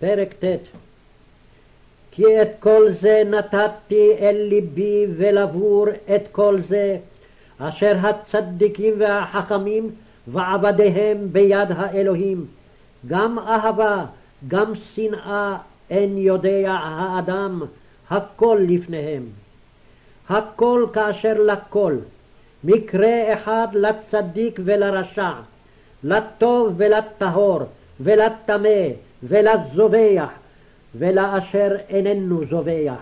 פרק ט' כי את כל זה נתתי אל ליבי ולבור את כל זה אשר הצדיקים והחכמים ועבדיהם ביד האלוהים. גם אהבה גם שנאה אין יודע האדם הכל לפניהם. הכל כאשר לכל מקרה אחד לצדיק ולרשע לטוב ולטהור ולטמא ולזובח ולאשר איננו זובח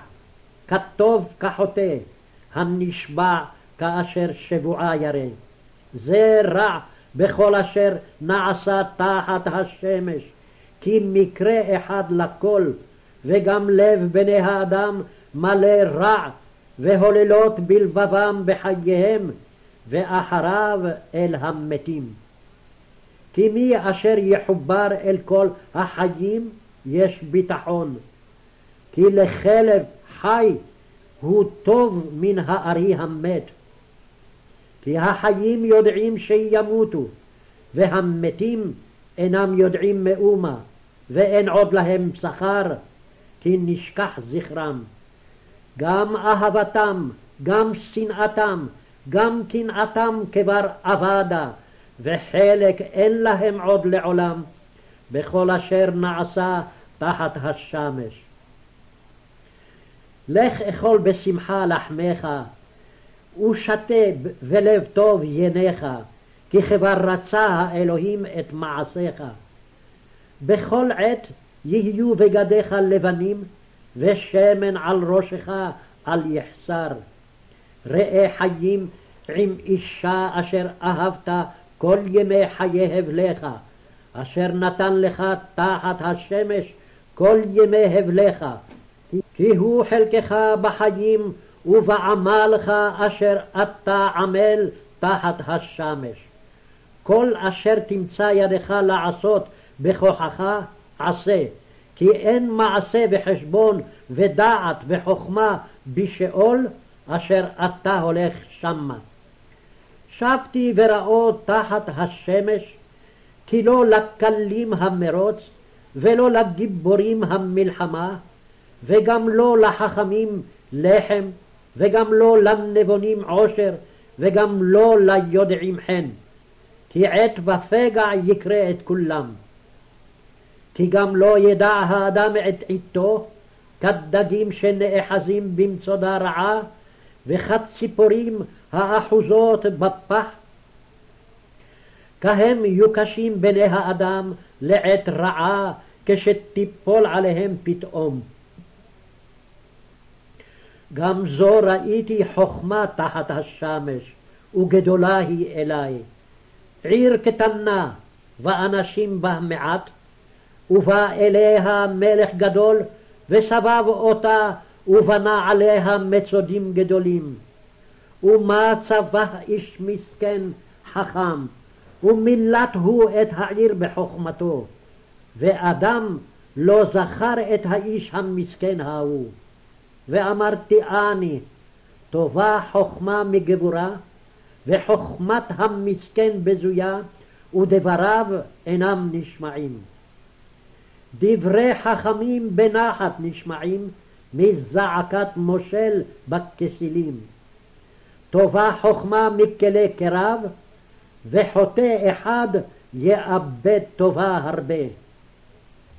כטוב כחוטא הנשבע כאשר שבועה ירא זה רע בכל אשר נעשה תחת השמש כי מקרה אחד לכל וגם לב בני האדם מלא רע והוללות בלבבם בחייהם ואחריו אל המתים. כי מי אשר יחובר אל כל החיים יש ביטחון, כי לכלב חי הוא טוב מן הארי המת. כי החיים יודעים שימותו, והמתים אינם יודעים מאומה, ואין עוד להם שכר, כי נשכח זכרם. גם אהבתם, גם שנאתם, גם קנאתם כבר אבדה, וחלק אין להם עוד לעולם, בכל אשר נעשה תחת השמש. לך אכול בשמחה לחמך, ושתה ולב טוב יניך, כי כבר רצה האלוהים את מעשיך. בכל עת יהיו בגדיך לבנים, ושמן על ראשך אל יחסר. ראה חיים עם אישה אשר אהבת כל ימי חיי הבלך, אשר נתן לך תחת השמש כל ימי הבלך, כי הוא חלקך בחיים ובעמלך אשר אתה עמל תחת השמש. כל אשר תמצא ידך לעשות בכוחך עשה, כי אין מעשה וחשבון ודעת וחוכמה בשאול אשר אתה הולך שמה. שבתי וראו תחת השמש, כי לא לקלים המרוץ, ולא לגיבורים המלחמה, וגם לא לחכמים לחם, וגם לא לנבונים עושר, וגם לא ליודעים חן. כי עת ופגע יקרה את כולם. כי גם לא ידע האדם את עתו, כדגים שנאחזים במצודה רעה, וכציפורים האחוזות בפח. כהם יוקשים בני האדם לעת רעה, כשתיפול עליהם פתאום. גם זו ראיתי חכמה תחת השמש, וגדולה היא אלי. עיר קטנה, ואנשים בה מעט, ובא אליה מלך גדול, וסבב אותה, ובנה עליה מצודים גדולים. ומה צבא איש מסכן חכם, ומילת הוא את העיר בחוכמתו, ואדם לא זכר את האיש המסכן ההוא. ואמרתי אני, טובה חכמה מגבורה, וחכמת המסכן בזויה, ודבריו אינם נשמעים. דברי חכמים בנחת נשמעים מזעקת מושל בכסילים. טובה חכמה מכלי קרב, וחוטא אחד יאבד טובה הרבה.